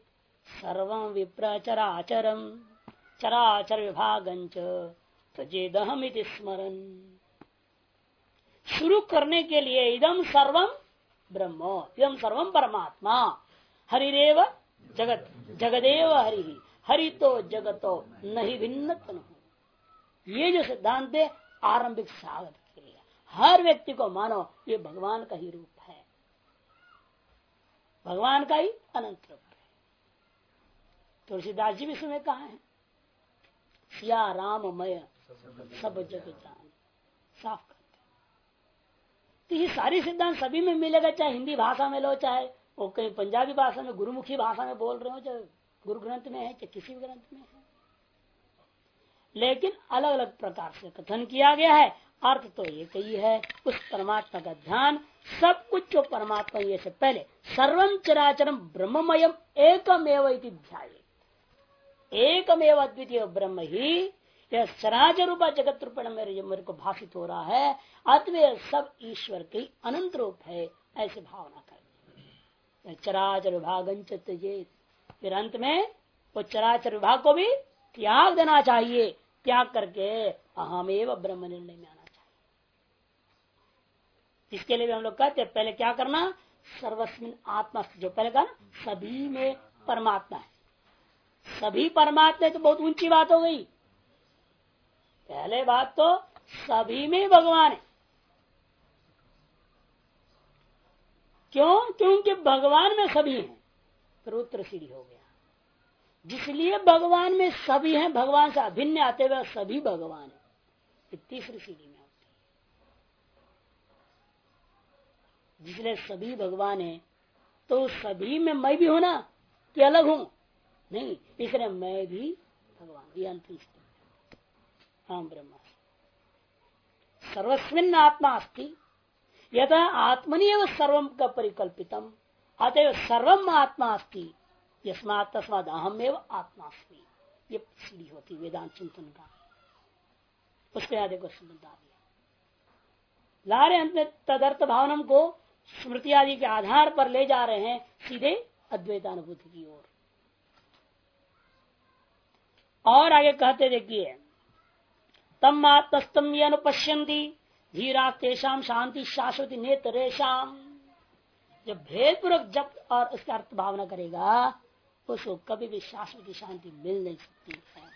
सर्व विप्र चराचरम चराचर विभाग प्रजेदहम स्मरण शुरू करने के लिए इदम सर्वम ब्रह्म इदम सर्वम परमात्मा। हरिदेव जगत, जगदेव हरि। हरि तो जगतो नहीं भिन्न ये जो सिद्धांत है आरंभिक स्वागत के लिए, हर व्यक्ति को मानो ये भगवान का ही रूप है। भगवान का ही अनंत रूप है। तुलसीदास जी भी इसमें कहा है? सिया राममय सब जग जान साफ़ करते तो ये सारी सिद्धांत सभी में मिलेगा, चाहे हिंदी भाषा में लो, चाहे वो कहीं पंजाबी भाषा में, गुरुमुखी भाषा में बोल रहे हो, चाहे गुरु ग्रंथ में है, चाहे किसी भी ग्रंथ में है। लेकिन अलग अलग प्रकार से कथन किया गया है अर्थ तो एक ही है, उस परमात्मा का ध्यान, सब कुछ जो परमात्मा ये से पहले सर्वम चराचरम ब्रह्ममयम एकमेव ध्याय। एकमेव अद्वितीय ब्रह्म ही, यह चराचर रूपा जगत रूप मेरे, जो मेरे को भाषित हो रहा है अतवे सब ईश्वर के अनंत रूप है, ऐसे भावना कर चराचर विभाग फिर अंत में, वो चराचर विभाग को भी त्याग देना चाहिए, त्याग करके अहमेव ब्रह्म निर्णय में आना इसके लिए भी हम लोग कहते हैं, पहले क्या करना? सर्वस्मिन आत्मा जो पहले कहा सभी में परमात्मा है। सभी परमात्मा तो बहुत ऊँची बात हो गई। पहले बात तो सभी में भगवान है। क्यों? क्योंकि भगवान में सभी हैं। फिर उत्तर सीढ़ी हो गया। जिसलिए भगवान में सभी हैं, भगवान से अभिन्न आते हुए सभी भगवान है। तीसरी सीढ़ी में होती है जिसलिए सभी भगवान है तो सभी में मैं भी हूँ ना, कि अलग हूँ? नहीं इसलिए मैं भी भगवान, ये अंतिम स्थिति हाँ। ब्रह्मा सर्वस्विन आत्मा अस्ति। यथा आत्मनि सर्व का परिकल्पितम। अतएव सर्वम आत्मा अस्ति। यस्मात तस्माद अहम एवं आत्मास्मी ये सीढ़ी होती, वेदांत चिंतन का। उसके आदि को समझा दिया। लारे अंत तदर्थ भावनम को स्मृति आदि के आधार पर ले जा रहे हैं सीधे अद्वैतानुभूति की ओर। और आगे कहते देखिए तम आत्मस्तम ये अनुपश्यंती धीरा तेषाम शांति शाश्वती नेत्रेशम जब भेदपूर्वक जब और उसका अर्थ भावना करेगा, उसको कभी भी शाश्वती शांति मिल नहीं सकती है।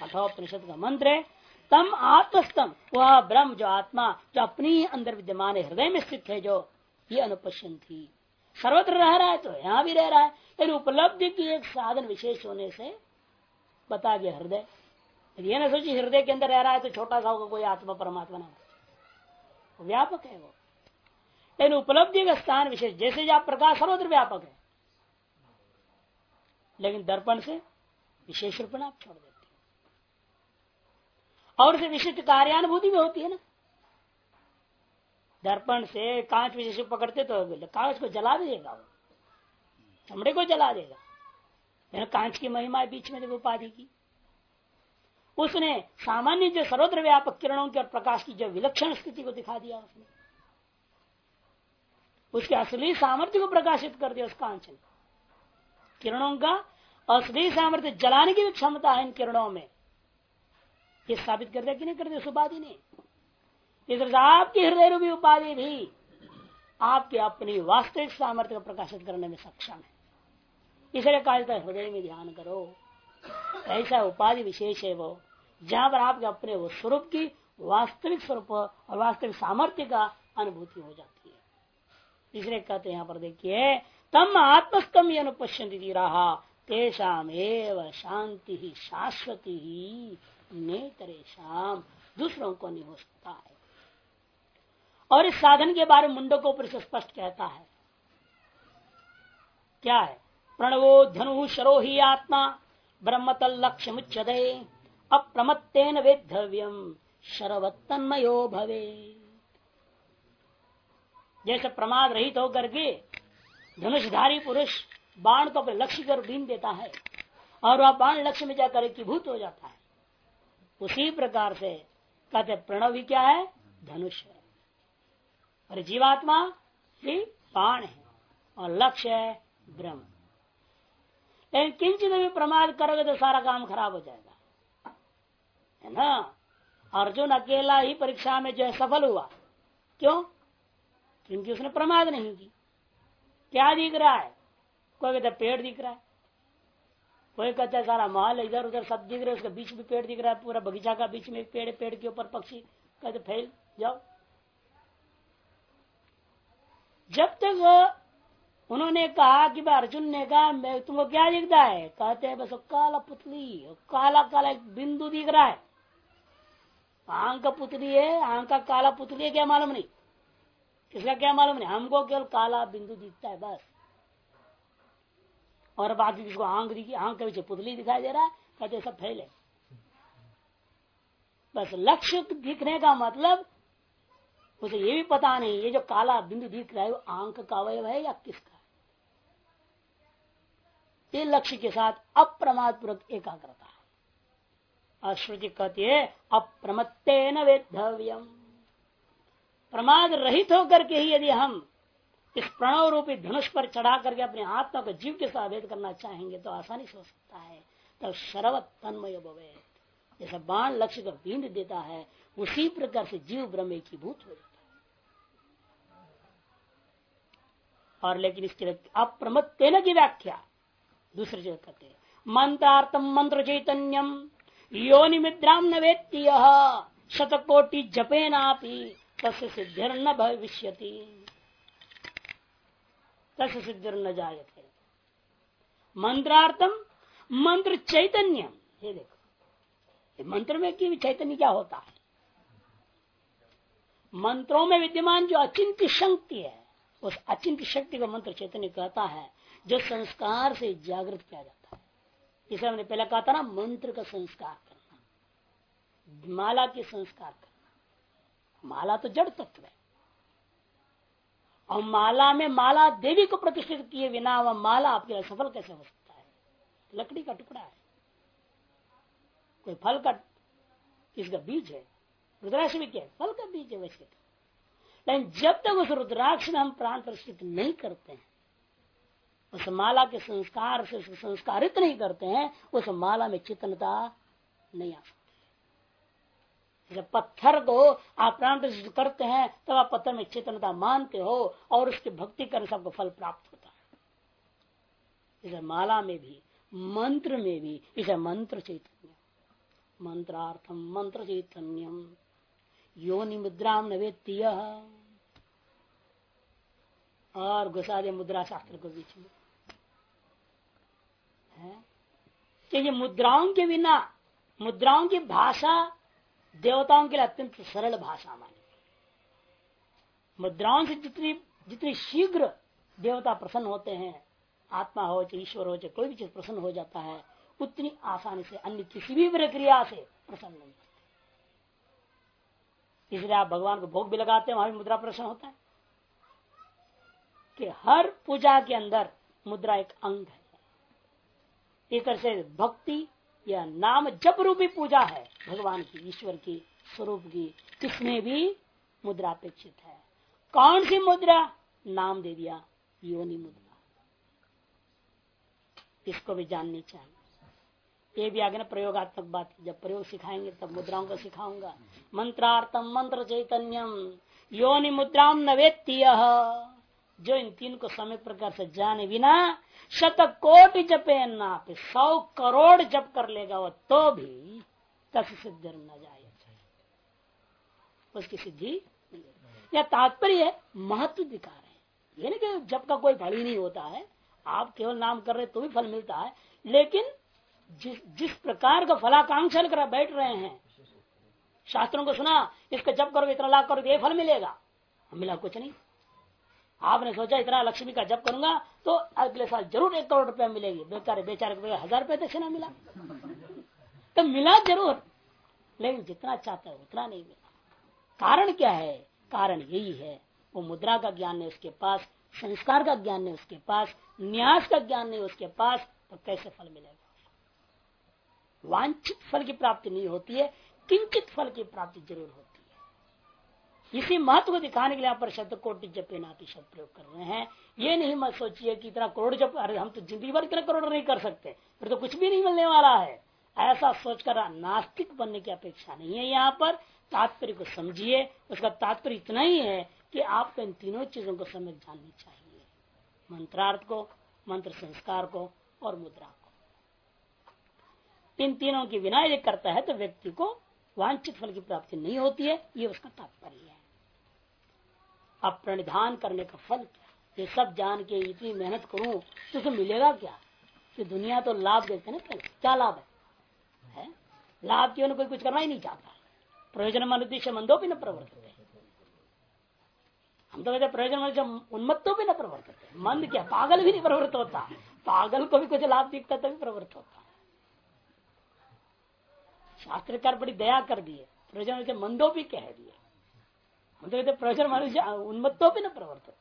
कठोपनिषद का मंत्र है, तम आत्मस्तम, वह ब्रह्म जो आत्मा, जो अपनी अंदर विद्यमान हृदय में स्थित है, जो ये अनुपशन थी। सर्वत्र रह रहा है तो यहाँ भी रह रहा है। लेकिन उपलब्धि की एक साधन विशेष होने से बता गया हृदय। ये ना सोची हृदय के अंदर रह रहा है तो छोटा सा होगा, कोई आत्मा परमात्मा ना व्यापक है वो। लेकिन उपलब्धि का स्थान विशेष, जैसे आप प्रकाश सर्वत्र व्यापक है। लेकिन दर्पण से विशेष रूप में आप छोड़ देते और उसे विशिष्ट कार्यानुभूति भी होती है ना। दर्पण से कांच विशेष पकड़ते तो कांच को जला देगा वो। चमड़े को जला देगा। कांच की महिमा बीच में देखो उपाधि की। उसने सामान्य जो सर्वत्र व्यापक किरणों की और प्रकाश की जो विलक्षण स्थिति को दिखा दिया उसने। उसके असली सामर्थ्य को प्रकाशित कर दिया उस कांच ने। किरणों का असली सामर्थ्य जलाने की भी क्षमता है इन किरणों में। ये साबित कर दिया कि नहीं कर दिया? उस उपाधि ने। इस आपकी हृदय रूपी उपाधि भी आपके अपनी वास्तविक सामर्थ्य को प्रकाशित करने में सक्षम है। इसलिए कहा हृदय में ध्यान करो। ऐसा उपाधि विशेष है वो, जहाँ पर आपके अपने वो स्वरूप की वास्तविक स्वरूप और वास्तविक सामर्थ्य का अनुभूति हो जाती है। इसलिए कहते हैं यहाँ पर देखिए, तम आत्मस्तम ये अनुपश्यंती रहा तेषाम एव शांति ही शाश्वती ही नेतरेशम दूसरों को नहीं हो सकता है। और इस साधन के बारे में मुंडको पर स्पष्ट कहता है। क्या है? प्रणवो धनु शरो ही आत्मा, ब्रह्मतल लक्ष्य मुच्यते अप्रमत्तेन वेद्धव्यम, शरवत्तन्मयो भवे जैसे प्रमाद रहित होकर के धनुषधारी पुरुष बाण को अपने लक्ष्य कर बीन देता है और वह बाण लक्ष्य में जाकर भूत हो जाता है। उसी प्रकार से कहते प्रणव भी क्या है? धनुष है। और जीवात्मा भी बाण है और लक्ष्य है ब्रह्म। लेकिन किंचित भी प्रमाद करोगे तो सारा काम खराब हो जाएगा। है ना? अर्जुन अकेला ही परीक्षा में जो है सफल हुआ। क्यों? क्योंकि उसने प्रमाद नहीं की। क्या दिख रहा है? कोई कहता पेड़ दिख रहा है। कोई कहता है सारा महल इधर उधर सब दिख रहा है, उसके बीच में पेड़ दिख रहा है, पूरा बगीचा का बीच में पेड़ पेड़ के ऊपर पक्षी। कहते फैल, जाओ। जब तक उन्होंने कहा कि भाई अर्जुन ने कहा, मैं तुमको क्या दिखता है? कहते हैं, बस काला पुतली, काला काला एक बिंदु दिख रहा है। आँख का पुतली है, आँख का काला पुतली है, क्या मालूम नहीं। इसका क्या मालूम नहीं, हमको केवल काला बिंदु दिखता है, बस। और बाकी किसको, आँख दिखी, आँख के पीछे पुतली दिखाई दे रहा है, कहते सब फैले। बस लक्ष्य दिखने का मतलब उसे ये भी पता नहीं, ये जो काला बिंदु दिख रहा है, वो आँख का अवयव है या किसका है? ये लक्ष्य के साथ अप्रमाद पूर्वक एकाग्रता है। अश्रुति कहती है अप्रमत्ते न प्रमाद रहित होकर के ही यदि हम इस प्रणव रूपी धनुष पर चढ़ा करके अपने आत्मा को जीव के साथ भेद करना चाहेंगे तो आसानी से हो सकता है। तब तो शरवत तन्मय जैसा बाण लक्ष्य को बींद देता है, उसी प्रकार से जीव ब्रह्म की भूत हो जाता और लेकिन इसके अप्रमत तेन की व्याख्या दूसरी जगह कहते हैं मंत्रार्थम मंत्र चैतन्यम योनि मिद्राम न वेत्ती शतकोटि जपेनापि तस्य सिद्धिर न भविष्य सिद्धिर न जायते। मंत्रार्थम मंत्र चैतन्य ये देखो मंत्र में की चैतन्य क्या होता है? मंत्रों में विद्यमान जो अचिंत्य शक्ति है उस अचिंत शक्ति को मंत्र चैतन्य कहता है, जो संस्कार से जागृत किया जाता है। इसे हमने पहले कहा था ना, मंत्र का संस्कार करना, माला के संस्कार करना। माला तो जड़ तत्व है। और माला में माला देवी को प्रतिष्ठित किए बिना वह माला आपके सफल कैसे हो सकता है? लकड़ी का टुकड़ा है। कोई फल का, इसका बीज है। रुद्राक्ष भी क्या है? फल का बीज है वैसे तो। लेकिन जब तक उस रुद्राक्ष में हम प्राण प्रतिष्ठित नहीं करते हैं, उस माला के संस्कार से संस्कारित नहीं करते हैं, उस माला में चेतनता नहीं आ सकती। जब पत्थर को आप प्राण करते हैं, तब आप पत्थर में चेतनता मानते हो और उसकी भक्ति करने से आपको फल प्राप्त होता है। इसे माला में भी, मंत्र में भी, इसे मंत्र चैतन्य। मंत्रार्थम, मंत्र चैतन्यम। योनि मुद्राम नवेत्य और घुसा दे मुद्रा शास्त्र को बीच में। क्योंकि मुद्राओं के बिना, मुद्राओं की भाषा देवताओं के लिए अत्यंत सरल भाषा मानी मुद्राओं से जितनी जितनी शीघ्र देवता प्रसन्न होते हैं, आत्मा हो चाहे ईश्वर हो चाहे कोई भी चीज़ प्रसन्न हो जाता है, उतनी आसानी से अन्य किसी भी प्रक्रिया से प्रसन्न नहीं इसलिए आप भगवान को भोग भी लगाते हैं, वहाँ भी मुद्रा प्रश्न होता है। कि हर पूजा के अंदर मुद्रा एक अंग है। एक से भक्ति या नाम जप रूपी पूजा है। भगवान की, ईश्वर की, स्वरूप की, किसमें भी मुद्रा अपेक्षित है। कौन सी मुद्रा? नाम दे दिया, योनि मुद्रा। इसको भी जाननी चाहिए। ये भी आगे ना प्रयोगात्मक बात जब प्रयोग सिखाएँगे, तब मुद्राओं को सिखाऊँगा। मंत्रार्थम, मंत्र चैतन्यम, योनि मुद्राम नवेत्य जो इन तीन को समय प्रकार से जाने बिना शत कोटि जपे ना सौ करोड़ जप कर लेगा वो तो भी तस सिद्ध न जाए। उसकी सिद्धि या तात्पर्य, महत्व दिखा रहे हैं। कि जब का कोई फल ही नहीं होता है। आप केवल नाम कर रहे तो भी फल मिलता है। लेकिन जिस जिस प्रकार का फलाकांक्षा कर बैठ रहे हैं, शास्त्रों को सुना, इसका जब करो इतना लाभ करो ये फल मिलेगा। मिला कुछ नहीं। आपने सोचा, इतना लक्ष्मी का जब करूँगा तो अगले साल ज़रूर एक करोड़ रुपया मिलेगी। बेचारे बेचारे हज़ार रुपया दक्षिणा मिला। तो मिला ज़रूर, लेकिन जितना चाहता है, उतना नहीं मिला। कारण क्या है? कारण यही है, वो मुद्रा का ज्ञान है उसके पास, संस्कार का ज्ञान नहीं उसके पास, न्यास का ज्ञान नहीं उसके पास तो कैसे फल मिलेगा? वांछित फल की प्राप्ति नहीं होती है, किंचित फल की प्राप्ति ज़रूर होती है। इसी महत्व को दिखाने के लिए पर शब्द कोटि जपे नाती शब्द प्रयोग कर रहे हैं। ये नहीं मत सोचिए कि इतना करोड़ जप, अरे हम तो ज़िंदगी भर इतना करोड़ नहीं कर सकते। फिर तो कुछ भी नहीं मिलने वाला है। ऐसा सोचकर नास्तिक बनने की अपेक्षा नहीं है यहाँ पर। तात्पर्य को समझिए। उसका तात्पर्य इतना ही है कि आपको इन तीनों चीज़ों को समझ जाननी चाहिए। मंत्रार्थ को, मंत्र संस्कार को और मुद्रा को। इन तीनों की विना यदि करता है तो व्यक्ति को वांछित फल की प्राप्ति नहीं होती है ये उसका तात्पर्य है। अब प्रणिधान करने का फल ये सब जान के इतनी मेहनत करूँ तो, तो मिलेगा क्या? कि दुनिया तो लाभ देते ना क्या लाभ है, है? लाभ क्यों कोई कुछ करना ही नहीं चाहता। प्रयोजन अनुद्देश्य मंदो भी न प्रवर्तित। हम तो कहते प्रयोजन उन्मत्तो भी न प्रवर्तित। मंद क्या? पागल भी नहीं प्रवृत्त होता। पागल को भी कुछ लाभ दिखता तभी प्रवृत्त होता। शास्त्रकार बड़ी दया कर दिए। प्रयोजन मंदो भी कह दिए। हम तो कहते प्रयोजन मनुष्य उन्मत्तों भी न प्रवर्तित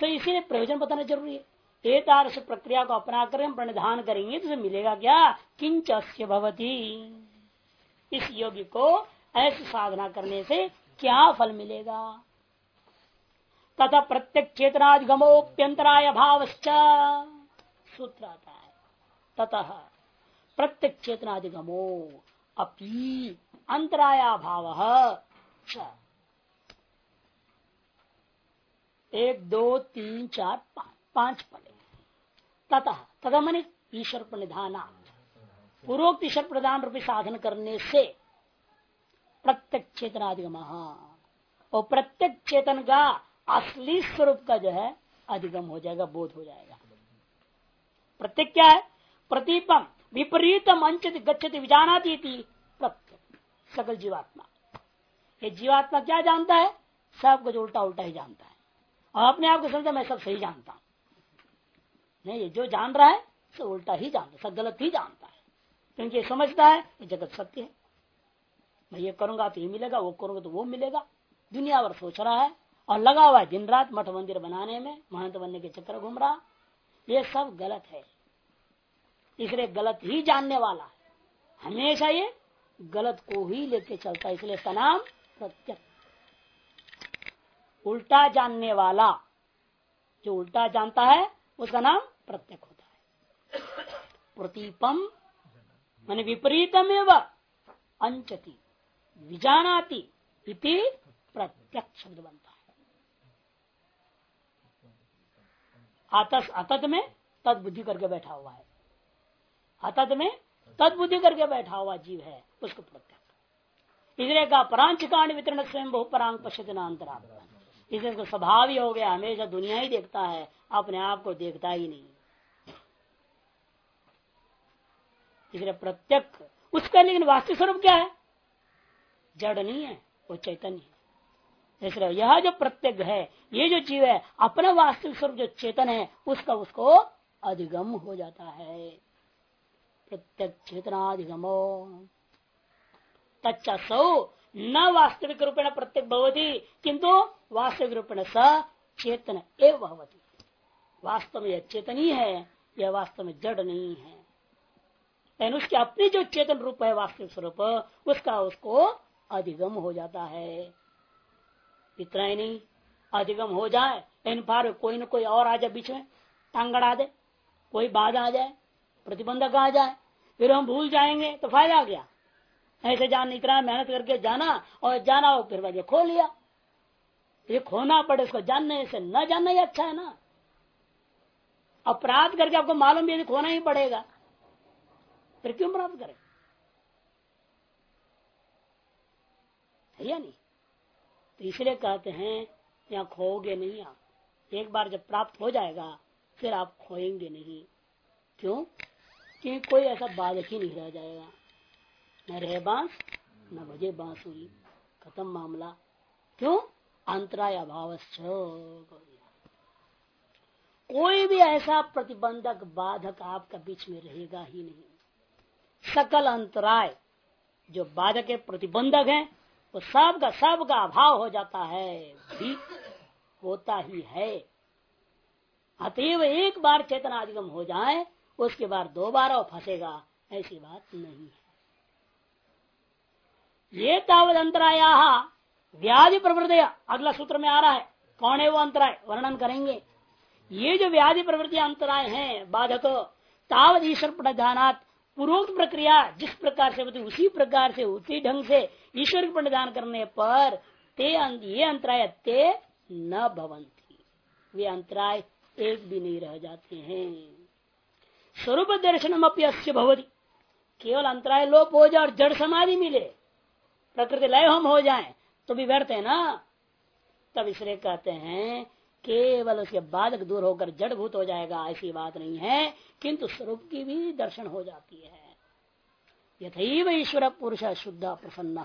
तो इसीलिए प्रयोजन बताना ज़रूरी है। एक प्रक्रिया को अपना कर हम प्रणिधान करेंगे तो मिलेगा क्या? किंच भवती। इस योगी को ऐसी साधना करने से क्या फल मिलेगा? तथा प्रत्येक चेतनाधिगमोप्यंतराय भाव सूत्र आता है। ततः प्रत्येक चेतनाधिगमो अपी अंतराया भाव एक, दो, तीन, चार पाँच पाँच ततः तथा मन ईश्वर प्रणिधाना पूर्वोक्त ईश्वर प्रदान रूपी साधन करने से प्रत्येक चेतनाधिगम और प्रत्येक चेतन का असली स्वरूप का जो है, अधिगम हो जाएगा, बोध हो जाएगा। प्रत्येक क्या है? प्रतीपम। विपरीतम अंचित गच्छति विजानाती प्रत्येक सकल जीवात्मा। ये जीवात्मा क्या जानता है? सब कुछ उल्टा उल्टा ही जानता है। और अपने आप को समझा मैं सब सही जानता हूँ। नहीं, ये जो जान रहा है, सब उल्टा ही जानता सब गलत ही जानता है। क्योंकि ये समझता है, ये जगत सत्य है। मैं ये करूँगा तो ये मिलेगा, वो करूँगा तो वो मिलेगा। दुनिया भर सोच रहा है, और लगा हुआ है दिन रात मठ मंदिर बनाने में, महंत बनने के चक्कर घूम रहा। ये सब गलत है। इसलिए गलत ही जानने वाला है। हमेशा ये गलत को ही लेके चलता है, इसलिए इसका नाम प्रत्यक्ष उल्टा जानने वाला, जो उल्टा जानता है, उसका नाम प्रत्यक्ष होता है। प्रतीपम, मान विपरीतम एवं, अंचती, विजानाती इति प्रत्यक्ष शब्द बनता है। अतत में तद बुद्धि करके बैठा हुआ है। अतत में तद बुद्धि करके बैठा हुआ जीव है उसको प्रत्यक्ष। इसलिए कहा परांच कांड वितरण स्वयं बहु परांग पश्चितना इसलिए स्वभाव ही हो गया, हमेशा दुनिया ही देखता है, अपने आप को देखता ही नहीं। इसलिए प्रत्यक्ष, उसका लेकिन वास्तविक स्वरूप क्या है? जड़ नहीं है, वो चैतन्य है। इसलिए यह जो प्रत्यक है, ये जो जीव है, अपना वास्तविक स्वरूप जो चेतन है, उसका उसको अधिगम हो जाता है। प्रत्यक चेतनाधिगमो तच्चा सौ न वास्तविक रूपेण प्रत्येक भवती किंतु वास्तविक रूपेण स चेतन एवं वास्तव में यह चेतन ही है यह वास्तव में जड़ नहीं है। लेकिन उसकी अपनी जो चेतन रूप है, वास्तविक स्वरूप, उसका उसको अधिगम हो जाता है। इतना ही नहीं, अधिगम हो जाए इन पार कोई न कोई और आ जाए बीच में, टांगड़ दे, कोई बाधा आ जाए, प्रतिबंधक आ जाए फिर हम भूल जाएँगे तो फ़ायदा गया ऐसे जान, इतना मेहनत करके जाना और जाना हो फिर वजह खो लिया। ये खोना पड़े उसको जानने से न जानना ही अच्छा है ना? अपराध करके आपको मालूम भी खोना ही पड़ेगा। फिर क्यों प्राप्त करें? या नहीं? तो इसलिए कहते हैं, यहाँ खोगे नहीं आप। एक बार जब प्राप्त हो जाएगा, फिर आप खोएँगे नहीं। क्यों? क्योंकि कोई ऐसा बाधक ही नहीं रह जाएगा। न रहे बाँस, न बजे बाँस हुई खत्म मामला। क्यों? अंतराय अभाव कोई भी ऐसा प्रतिबंधक बाधक आपका बीच में रहेगा ही नहीं। सकल अंतराय जो बाधक के प्रतिबंधक हैं, वो सब का सब का अभाव हो जाता है। भी होता ही है। अतएव एक बार चेतना अधिगम हो जाए उसके बाद दोबारा फंसेगा, ऐसी बात नहीं है। ये तावत अंतराया व्याधि प्रवृत्ति, अगला सूत्र में आ रहा है, कौन है वो अंतराय? वर्णन करेंगे। ये जो व्याधि प्रवृत्ति अंतराय है बाधक तावत ईश्वर प्रधानात पूर्वोक्त प्रक्रिया जिस प्रकार से होती, उसी प्रकार से उसी ढंग से ईश्वर की प्रणदान करने पर ते ये अंतराय ते न भवंती वे अंतराय एक भी नहीं रह जाते हैं। स्वरूप दर्शन अस्य भवती। केवल अंतराय लोप हो जाए और जड़ समाधि मिले, प्रकृति लय हम हो जाए तो भी व्यर्थ है ना? तब इसलिए कहते हैं, केवल उसके बाधक दूर होकर जड़भूत हो जाएगा, ऐसी बात नहीं है, किंतु स्वरूप की भी दर्शन हो जाती है। यथैव ईश्वर पुरुष शुद्ध प्रसन्न,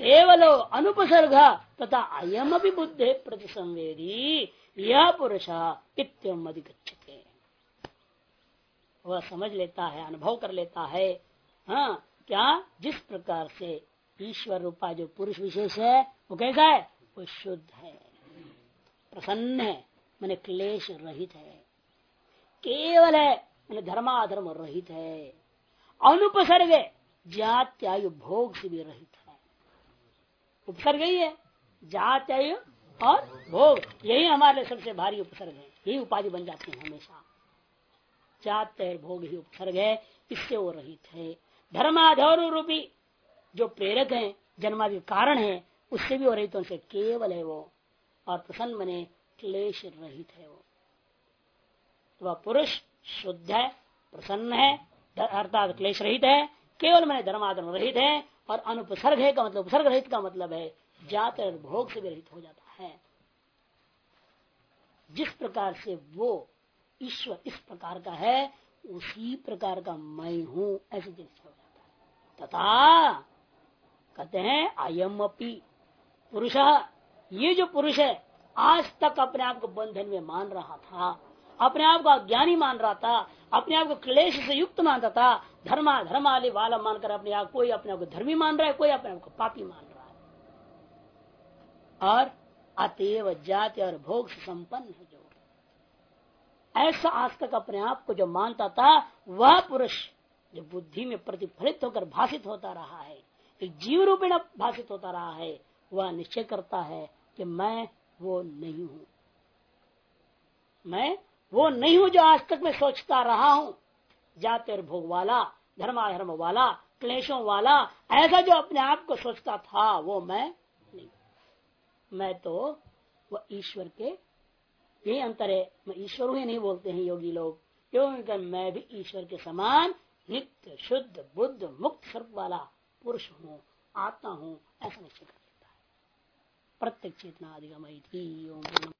केवल अनुपसर्ग तथा अयम भी बुद्धे प्रतिसंवेदी यह पुरुष इतम अधिगछते वह समझ लेता है, अनुभव कर लेता है। हाँ क्या? जिस प्रकार से ईश्वर रूपा जो पुरुष विशेष है, वो कैसा है? वो शुद्ध है। प्रसन्न है, मैंने क्लेश रहित है। केवल है, मैंने धर्माधर्म रहित है। अनुपसर्ग जात्यायु भोग से भी रहित है। उपसर्ग ही है, जात्यायु और भोग। यही हमारे सबसे भारी उपसर्ग है। यही उपाधि बन जाती है हमेशा। जात्य भोग ही उपसर्ग है, इससे वो रहित है। धर्माधौर रूपी जो प्रेरक है, जन्मादि कारण है, उससे भी वो रहित उनसे केवल है वो। और प्रसन्न मने क्लेश रहित है वो। वह पुरुष शुद्ध है, प्रसन्न है अर्थात क्लेश रहित है, केवल मैंने धर्माधर्म रहित है, और अनुपसर्ग है का मतलब उपसर्ग रहित का मतलब है, जात भोग से भी रहित हो जाता है। जिस प्रकार से वो ईश्वर इस प्रकार का है, उसी प्रकार का मैं हूँ, ऐसे हो जाता है। तथा कहते हैं, अयम अपी पुरुष। ये जो पुरुष है, आज तक अपने आप को बंधन में मान रहा था, अपने आप को अज्ञानी मान रहा था, अपने आप को क्लेश से युक्त मानता था, धर्मा धर्म वाले वाला मानकर अपने आप, कोई अपने आप को धर्मी मान रहा है, कोई अपने आप को पापी मान रहा है। और अतएव जाति और भोग से संपन्न है ऐसा आज तक अपने आप को जो मानता था, वह पुरुष जो बुद्धि में प्रतिफलित होकर भाषित होता रहा है, एक जीव रूपेण भाषित होता रहा है, वह निश्चय करता है कि मैं वो नहीं हूँ। मैं वो नहीं हूँ जो आज तक मैं सोचता रहा हूँ। जाते और भोग वाला, धर्माधर्म वाला, क्लेशों वाला, ऐसा जो अपने आप को सोचता था, वो मैं नहीं। मैं तो वह ईश्वर के यही अंतर है। मैं ईश्वर ही नहीं बोलते हैं योगी लोग। क्योंकि मैं भी ईश्वर के समान नित्य, शुद्ध, बुद्ध, मुक्त सर्व वाला पुरुष हूँ, आत्मा हूँ, ऐसा निश्चित कर लेता है। प्रत्येक चेतना अधिगम